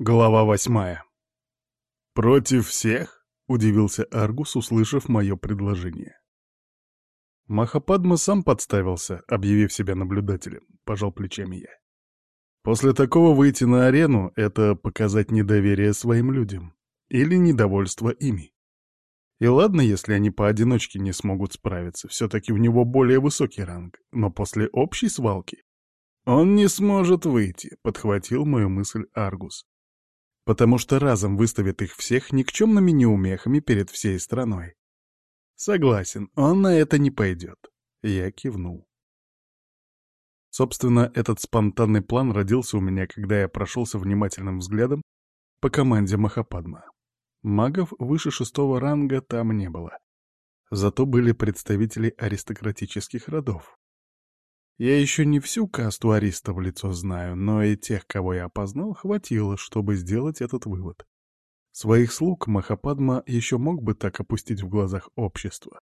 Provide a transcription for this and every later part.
Глава восьмая. «Против всех?» — удивился Аргус, услышав мое предложение. Махападма сам подставился, объявив себя наблюдателем, пожал плечами я. После такого выйти на арену — это показать недоверие своим людям или недовольство ими. И ладно, если они поодиночке не смогут справиться, все-таки у него более высокий ранг, но после общей свалки он не сможет выйти, — подхватил мою мысль Аргус потому что разом выставит их всех никчемными неумехами перед всей страной. Согласен, он на это не пойдет. Я кивнул. Собственно, этот спонтанный план родился у меня, когда я прошелся внимательным взглядом по команде Махападма. Магов выше шестого ранга там не было. Зато были представители аристократических родов. Я еще не всю касту ариста в лицо знаю, но и тех, кого я опознал, хватило, чтобы сделать этот вывод. Своих слуг Махападма еще мог бы так опустить в глазах общества,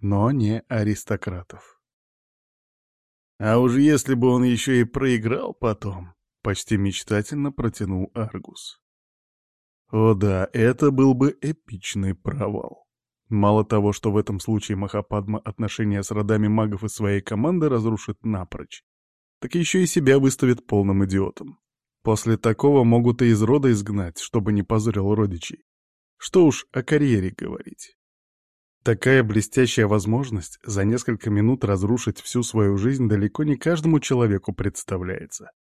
но не аристократов. А уж если бы он еще и проиграл потом, почти мечтательно протянул Аргус. О да, это был бы эпичный провал. Мало того, что в этом случае Махападма отношения с родами магов и своей команды разрушит напрочь, так еще и себя выставит полным идиотом. После такого могут и из рода изгнать, чтобы не позорил родичей. Что уж о карьере говорить. Такая блестящая возможность за несколько минут разрушить всю свою жизнь далеко не каждому человеку представляется.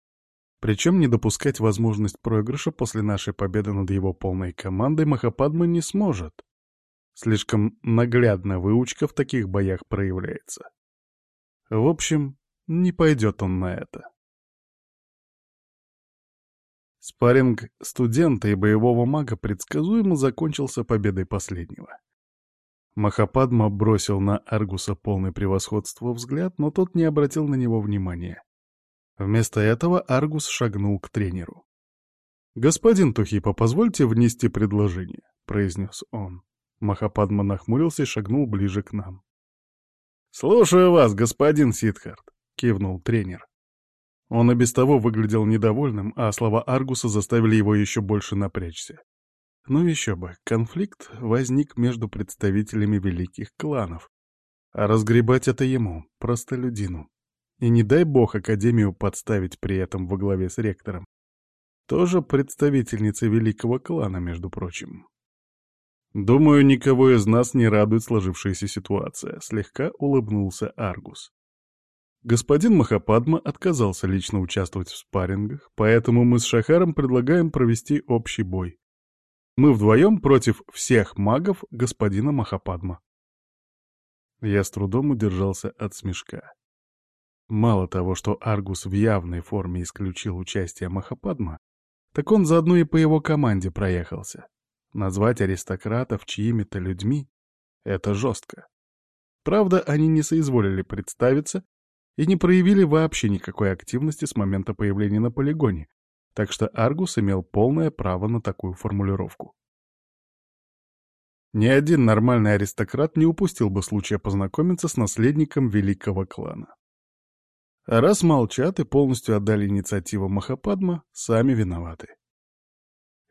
Причем не допускать возможность проигрыша после нашей победы над его полной командой Махападма не сможет. Слишком наглядно выучка в таких боях проявляется. В общем, не пойдет он на это. Спарринг студента и боевого мага предсказуемо закончился победой последнего. Махападма бросил на Аргуса полное превосходство взгляд, но тот не обратил на него внимания. Вместо этого Аргус шагнул к тренеру. «Господин Тухипа, позвольте внести предложение», — произнес он. Махападма нахмурился и шагнул ближе к нам. «Слушаю вас, господин Сидхарт», — кивнул тренер. Он и без того выглядел недовольным, а слова Аргуса заставили его еще больше напрячься. Ну еще бы, конфликт возник между представителями великих кланов. А разгребать это ему, простолюдину. И не дай бог Академию подставить при этом во главе с ректором. Тоже представительница великого клана, между прочим. «Думаю, никого из нас не радует сложившаяся ситуация», — слегка улыбнулся Аргус. Господин Махападма отказался лично участвовать в спаррингах, поэтому мы с Шахаром предлагаем провести общий бой. Мы вдвоем против всех магов господина Махападма. Я с трудом удержался от смешка. Мало того, что Аргус в явной форме исключил участие Махападма, так он заодно и по его команде проехался. Назвать аристократов чьими-то людьми — это жестко. Правда, они не соизволили представиться и не проявили вообще никакой активности с момента появления на полигоне, так что Аргус имел полное право на такую формулировку. Ни один нормальный аристократ не упустил бы случая познакомиться с наследником великого клана. А раз молчат и полностью отдали инициативу Махападма, сами виноваты.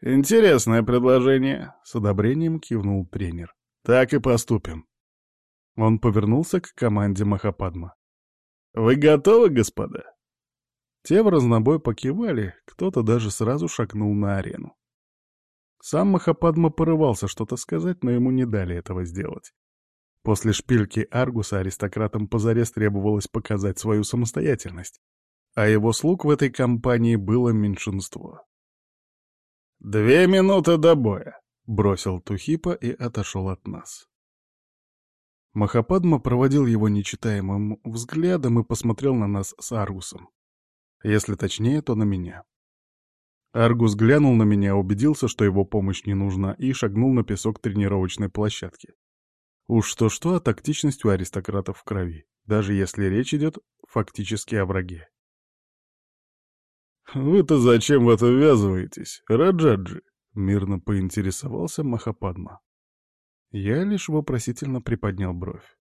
«Интересное предложение», — с одобрением кивнул тренер. «Так и поступим». Он повернулся к команде Махападма. «Вы готовы, господа?» Те в разнобой покивали, кто-то даже сразу шагнул на арену. Сам Махападма порывался что-то сказать, но ему не дали этого сделать. После шпильки Аргуса аристократам позарез требовалось показать свою самостоятельность, а его слуг в этой компании было меньшинство. «Две минуты до боя», — бросил Тухипа и отошел от нас. Махападма проводил его нечитаемым взглядом и посмотрел на нас с Аргусом. Если точнее, то на меня. Аргус глянул на меня, убедился, что его помощь не нужна, и шагнул на песок тренировочной площадки. Уж что-что, а тактичность у аристократов в крови, даже если речь идет фактически о враге. «Вы-то зачем в это ввязываетесь, Раджаджи?» — мирно поинтересовался Махападма. Я лишь вопросительно приподнял бровь.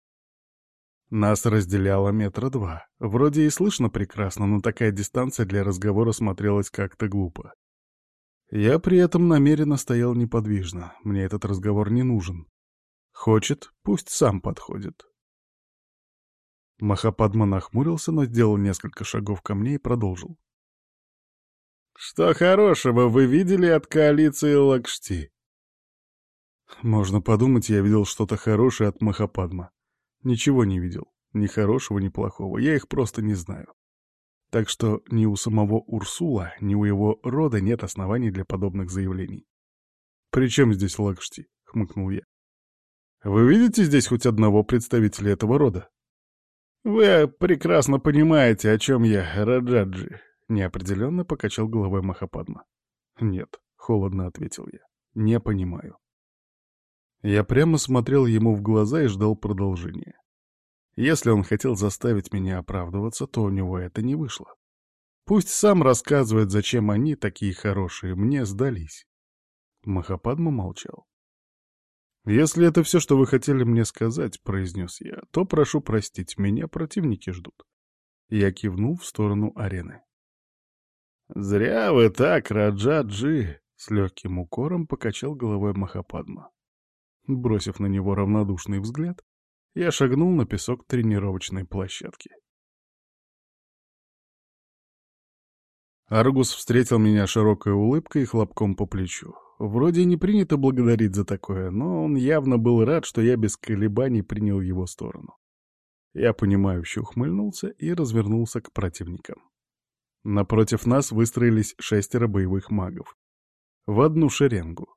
Нас разделяло метра два. Вроде и слышно прекрасно, но такая дистанция для разговора смотрелась как-то глупо. Я при этом намеренно стоял неподвижно, мне этот разговор не нужен. Хочет, пусть сам подходит. Махападма нахмурился, но сделал несколько шагов ко мне и продолжил. «Что хорошего вы видели от коалиции Лакшти?» Можно подумать, я видел что-то хорошее от Махападма. Ничего не видел. Ни хорошего, ни плохого. Я их просто не знаю. Так что ни у самого Урсула, ни у его рода нет оснований для подобных заявлений. «При чем здесь Лакшти?» — хмыкнул я. «Вы видите здесь хоть одного представителя этого рода?» «Вы прекрасно понимаете, о чем я, Раджаджи», — неопределенно покачал головой Махападма. «Нет», — холодно ответил я, — «не понимаю». Я прямо смотрел ему в глаза и ждал продолжения. Если он хотел заставить меня оправдываться, то у него это не вышло. Пусть сам рассказывает, зачем они, такие хорошие, мне сдались. Махападма молчал. «Если это все, что вы хотели мне сказать», — произнес я, — «то прошу простить, меня противники ждут». Я кивнул в сторону арены. «Зря вы так, Раджа-Джи!» — с легким укором покачал головой Махападма. Бросив на него равнодушный взгляд, я шагнул на песок тренировочной площадки. Аргус встретил меня широкой улыбкой и хлопком по плечу. Вроде не принято благодарить за такое, но он явно был рад, что я без колебаний принял его сторону. Я понимающе ухмыльнулся и развернулся к противникам. Напротив нас выстроились шестеро боевых магов. В одну шеренгу.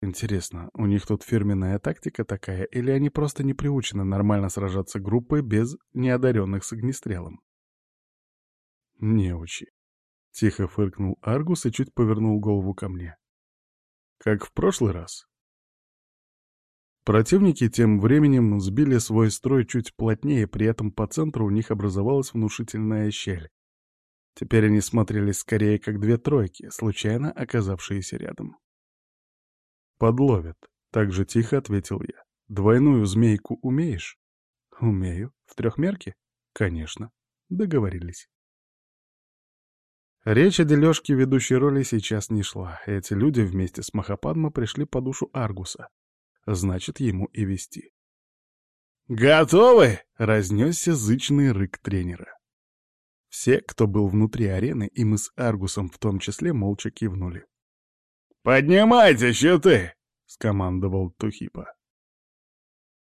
Интересно, у них тут фирменная тактика такая, или они просто не приучены нормально сражаться группой без неодаренных с огнестрелом? Неучи. Тихо фыркнул Аргус и чуть повернул голову ко мне. Как в прошлый раз. Противники тем временем сбили свой строй чуть плотнее, при этом по центру у них образовалась внушительная щель. Теперь они смотрелись скорее как две тройки, случайно оказавшиеся рядом. «Подловят», — так же тихо ответил я. «Двойную змейку умеешь?» «Умею. В трехмерке?» «Конечно. Договорились». Речь о дележке ведущей роли сейчас не шла. Эти люди вместе с Махападма пришли по душу Аргуса. Значит, ему и вести. «Готовы?» — разнесся зычный рык тренера. Все, кто был внутри арены, и мы с Аргусом в том числе, молча кивнули. «Поднимайте щиты!» — скомандовал Тухипа.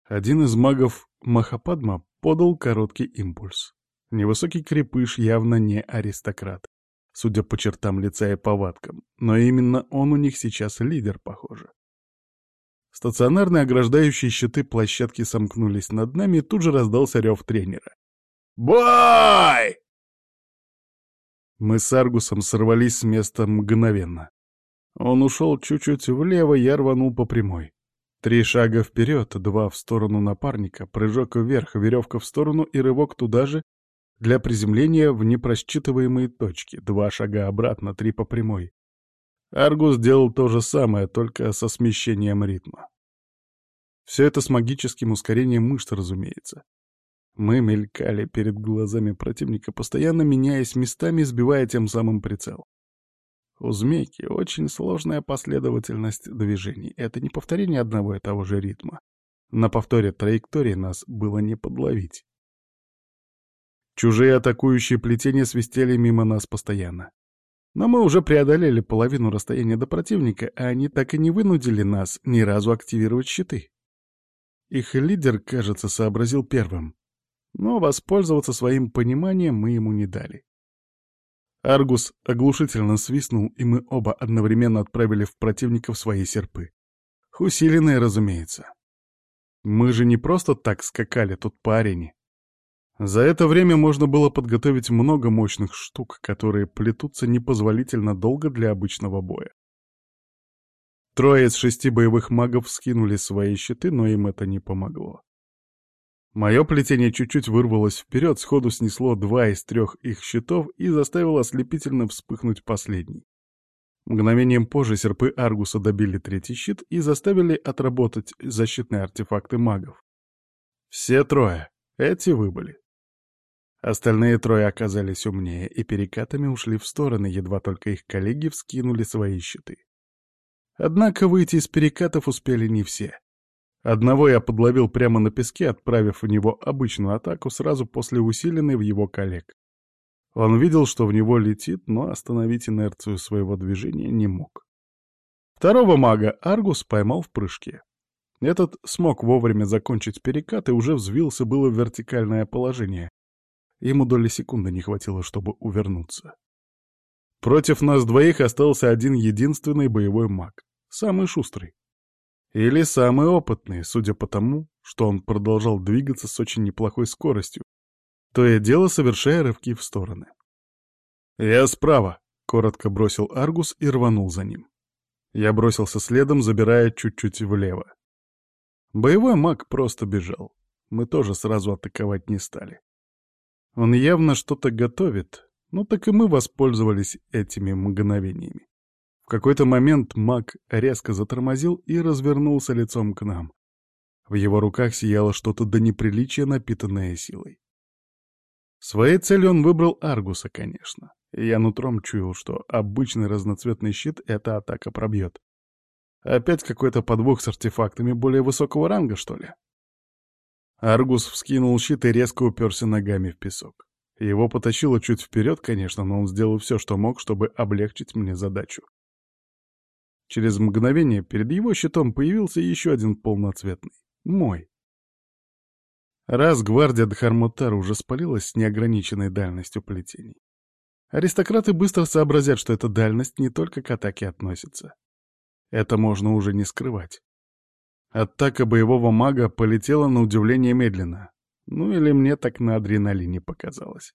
Один из магов Махападма подал короткий импульс. Невысокий крепыш явно не аристократ судя по чертам лица и повадкам, но именно он у них сейчас лидер, похоже. Стационарные ограждающие щиты площадки сомкнулись над нами, и тут же раздался рев тренера. «Бой!» Мы с Аргусом сорвались с места мгновенно. Он ушел чуть-чуть влево, я рванул по прямой. Три шага вперед, два в сторону напарника, прыжок вверх, веревка в сторону и рывок туда же, для приземления в непросчитываемые точки, два шага обратно, три по прямой. Аргус делал то же самое, только со смещением ритма. Все это с магическим ускорением мышц, разумеется. Мы мелькали перед глазами противника, постоянно меняясь местами, сбивая тем самым прицел. У змейки очень сложная последовательность движений. Это не повторение одного и того же ритма. На повторе траектории нас было не подловить. Чужие атакующие плетения свистели мимо нас постоянно. Но мы уже преодолели половину расстояния до противника, а они так и не вынудили нас ни разу активировать щиты. Их лидер, кажется, сообразил первым. Но воспользоваться своим пониманием мы ему не дали. Аргус оглушительно свистнул, и мы оба одновременно отправили в противников свои серпы. Усиленные, разумеется. Мы же не просто так скакали тут по арене. За это время можно было подготовить много мощных штук, которые плетутся непозволительно долго для обычного боя. Трое из шести боевых магов скинули свои щиты, но им это не помогло. Мое плетение чуть-чуть вырвалось вперед, сходу снесло два из трех их щитов и заставило ослепительно вспыхнуть последний. Мгновением позже серпы Аргуса добили третий щит и заставили отработать защитные артефакты магов. Все трое. Эти выбыли. Остальные трое оказались умнее и перекатами ушли в стороны, едва только их коллеги вскинули свои щиты. Однако выйти из перекатов успели не все. Одного я подловил прямо на песке, отправив в него обычную атаку сразу после усиленной в его коллег. Он видел, что в него летит, но остановить инерцию своего движения не мог. Второго мага Аргус поймал в прыжке. Этот смог вовремя закончить перекат и уже взвился было в вертикальное положение. Ему доли секунды не хватило, чтобы увернуться. Против нас двоих остался один единственный боевой маг, самый шустрый. Или самый опытный, судя по тому, что он продолжал двигаться с очень неплохой скоростью, то и дело совершая рывки в стороны. «Я справа», — коротко бросил Аргус и рванул за ним. Я бросился следом, забирая чуть-чуть влево. Боевой маг просто бежал. Мы тоже сразу атаковать не стали. Он явно что-то готовит, ну так и мы воспользовались этими мгновениями. В какой-то момент маг резко затормозил и развернулся лицом к нам. В его руках сияло что-то до неприличия, напитанное силой. Своей целью он выбрал Аргуса, конечно. Я нутром чуял, что обычный разноцветный щит эта атака пробьет. Опять какой-то подвох с артефактами более высокого ранга, что ли? Аргус вскинул щит и резко уперся ногами в песок. Его потащило чуть вперед, конечно, но он сделал все, что мог, чтобы облегчить мне задачу. Через мгновение перед его щитом появился еще один полноцветный. Мой. Раз гвардия Дхармутар уже спалилась с неограниченной дальностью плетений. Аристократы быстро сообразят, что эта дальность не только к атаке относится. Это можно уже не скрывать. Атака боевого мага полетела на удивление медленно. Ну или мне так на адреналине показалось.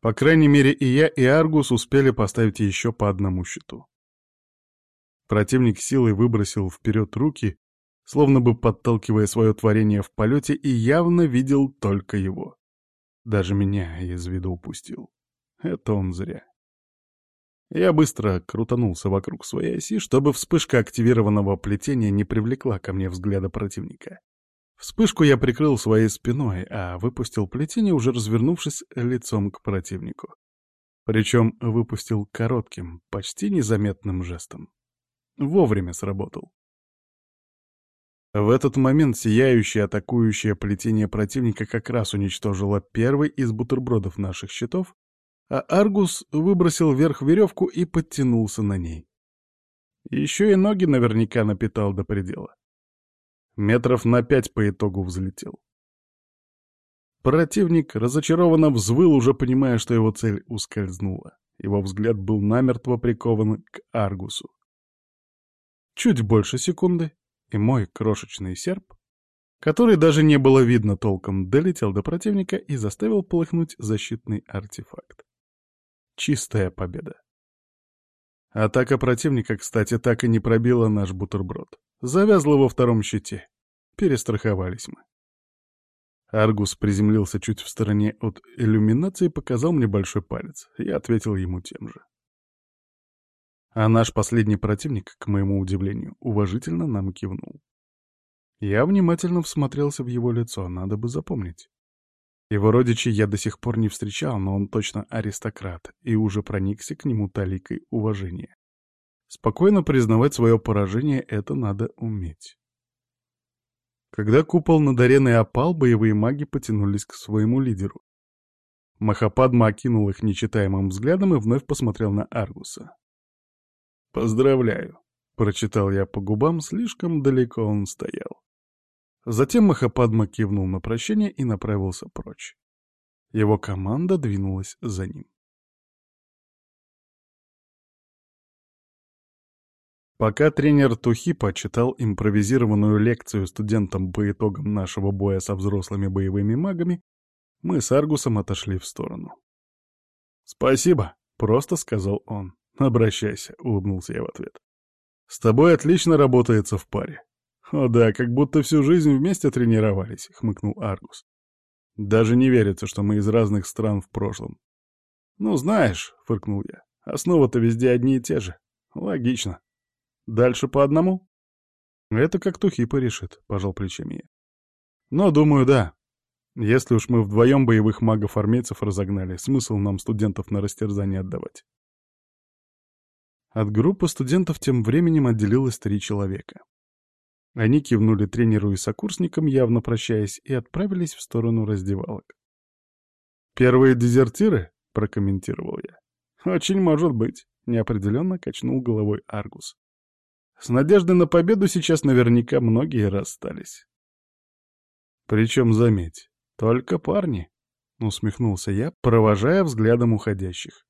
По крайней мере, и я, и Аргус успели поставить еще по одному щиту. Противник силой выбросил вперед руки, словно бы подталкивая свое творение в полете, и явно видел только его. Даже меня из виду упустил. Это он зря. Я быстро крутанулся вокруг своей оси, чтобы вспышка активированного плетения не привлекла ко мне взгляда противника. Вспышку я прикрыл своей спиной, а выпустил плетение, уже развернувшись лицом к противнику. Причем выпустил коротким, почти незаметным жестом. Вовремя сработал. В этот момент сияющее атакующее плетение противника как раз уничтожило первый из бутербродов наших щитов, а Аргус выбросил вверх веревку и подтянулся на ней. Еще и ноги наверняка напитал до предела. Метров на пять по итогу взлетел. Противник разочарованно взвыл, уже понимая, что его цель ускользнула. Его взгляд был намертво прикован к Аргусу. Чуть больше секунды, и мой крошечный серп, который даже не было видно толком, долетел до противника и заставил полыхнуть защитный артефакт. Чистая победа. Атака противника, кстати, так и не пробила наш бутерброд. Завязла во втором щите. Перестраховались мы. Аргус приземлился чуть в стороне от иллюминации и показал мне большой палец. Я ответил ему тем же. А наш последний противник, к моему удивлению, уважительно нам кивнул. Я внимательно всмотрелся в его лицо, надо бы запомнить. Его родичей я до сих пор не встречал, но он точно аристократ и уже проникся к нему таликой уважения. Спокойно признавать свое поражение — это надо уметь. Когда купол над ареной опал, боевые маги потянулись к своему лидеру. Махападма окинул их нечитаемым взглядом и вновь посмотрел на Аргуса. «Поздравляю», — прочитал я по губам, слишком далеко он стоял. Затем Махападма кивнул на прощение и направился прочь. Его команда двинулась за ним. Пока тренер Тухипа читал импровизированную лекцию студентам по итогам нашего боя со взрослыми боевыми магами, мы с Аргусом отошли в сторону. «Спасибо», — просто сказал он. «Обращайся», — улыбнулся я в ответ. «С тобой отлично работается в паре». «О да, как будто всю жизнь вместе тренировались», — хмыкнул Аргус. «Даже не верится, что мы из разных стран в прошлом». «Ну, знаешь», — фыркнул я, — «основы-то везде одни и те же. Логично. Дальше по одному?» «Это как Тухипа решит», — пожал плечами я. «Но, думаю, да. Если уж мы вдвоем боевых магов-армейцев разогнали, смысл нам студентов на растерзание отдавать. От группы студентов тем временем отделилось три человека. Они кивнули тренеру и сокурсникам, явно прощаясь, и отправились в сторону раздевалок. «Первые дезертиры?» — прокомментировал я. «Очень может быть», — неопределенно качнул головой Аргус. «С надеждой на победу сейчас наверняка многие расстались». «Причем, заметь, только парни», — усмехнулся я, провожая взглядом уходящих.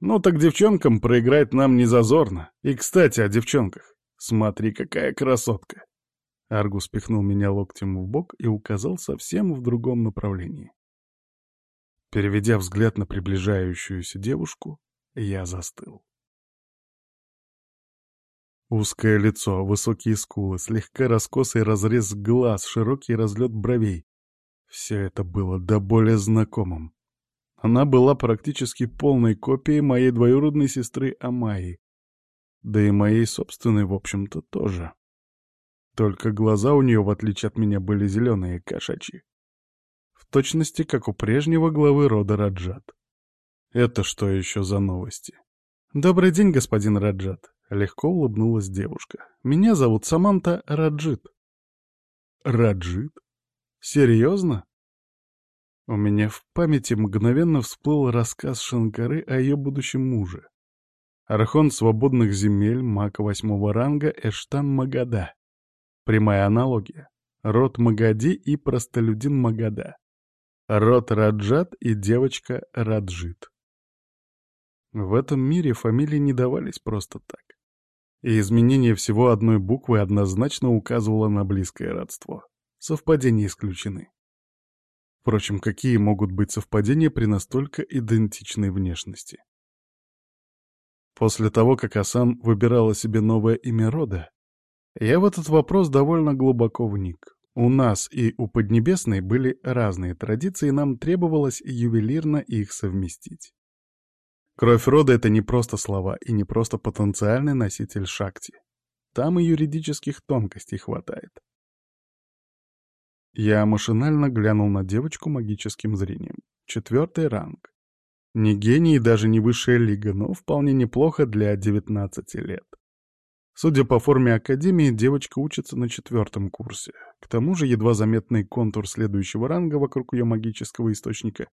«Ну так девчонкам проиграть нам не зазорно. И, кстати, о девчонках. Смотри, какая красотка!» Аргус пихнул меня локтем в бок и указал совсем в другом направлении. Переведя взгляд на приближающуюся девушку, я застыл. Узкое лицо, высокие скулы, слегка раскосый разрез глаз, широкий разлет бровей. Все это было до более знакомым. Она была практически полной копией моей двоюродной сестры Амайи. Да и моей собственной, в общем-то, тоже. Только глаза у нее, в отличие от меня, были зеленые, кошачьи точности, как у прежнего главы рода Раджат. Это что еще за новости? «Добрый день, господин Раджат», — легко улыбнулась девушка. «Меня зовут Саманта Раджит». «Раджит? Серьезно?» У меня в памяти мгновенно всплыл рассказ Шанкары о ее будущем муже. Архон свободных земель, маг восьмого ранга Эштан Магада. Прямая аналогия. Род Магади и простолюдин Магада. Род Раджат и девочка Раджит. В этом мире фамилии не давались просто так. И изменение всего одной буквы однозначно указывало на близкое родство. Совпадения исключены. Впрочем, какие могут быть совпадения при настолько идентичной внешности? После того, как Асан выбирала себе новое имя рода, я в этот вопрос довольно глубоко вник. У нас и у Поднебесной были разные традиции, и нам требовалось ювелирно их совместить. Кровь рода — это не просто слова и не просто потенциальный носитель шакти. Там и юридических тонкостей хватает. Я машинально глянул на девочку магическим зрением. Четвертый ранг. Не гений и даже не высшая лига, но вполне неплохо для 19 лет. Судя по форме академии, девочка учится на четвертом курсе. К тому же едва заметный контур следующего ранга вокруг ее магического источника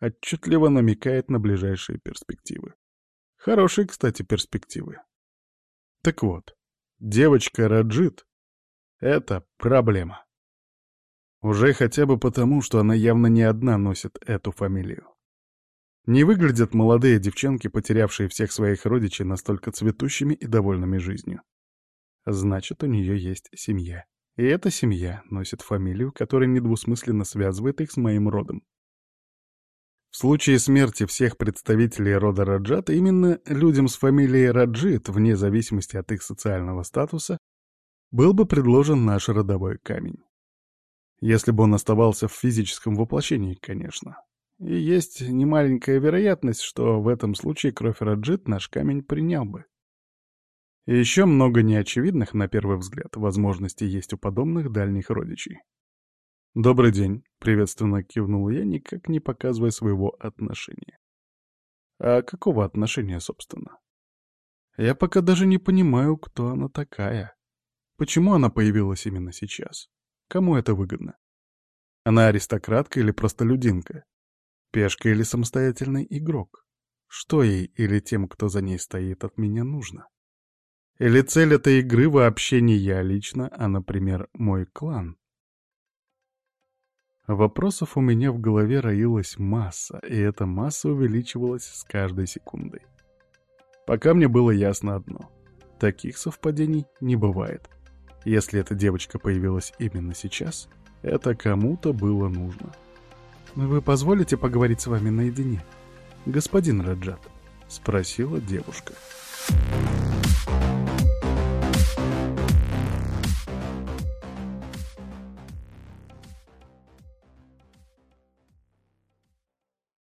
отчетливо намекает на ближайшие перспективы. Хорошие, кстати, перспективы. Так вот, девочка Раджит — это проблема. Уже хотя бы потому, что она явно не одна носит эту фамилию. Не выглядят молодые девчонки, потерявшие всех своих родичей, настолько цветущими и довольными жизнью. Значит, у нее есть семья. И эта семья носит фамилию, которая недвусмысленно связывает их с моим родом. В случае смерти всех представителей рода Раджат, именно людям с фамилией Раджит, вне зависимости от их социального статуса, был бы предложен наш родовой камень. Если бы он оставался в физическом воплощении, конечно. И есть немаленькая вероятность, что в этом случае кровь Раджит наш камень принял бы. И еще много неочевидных, на первый взгляд, возможностей есть у подобных дальних родичей. «Добрый день», — приветственно кивнул я, никак не показывая своего отношения. «А какого отношения, собственно?» «Я пока даже не понимаю, кто она такая. Почему она появилась именно сейчас? Кому это выгодно? Она аристократка или простолюдинка? Пешка или самостоятельный игрок? Что ей или тем, кто за ней стоит, от меня нужно? Или цель этой игры вообще не я лично, а, например, мой клан? Вопросов у меня в голове роилась масса, и эта масса увеличивалась с каждой секундой. Пока мне было ясно одно. Таких совпадений не бывает. Если эта девочка появилась именно сейчас, это кому-то было нужно. — «Вы позволите поговорить с вами наедине, господин Раджат?» — спросила девушка. «Девушка».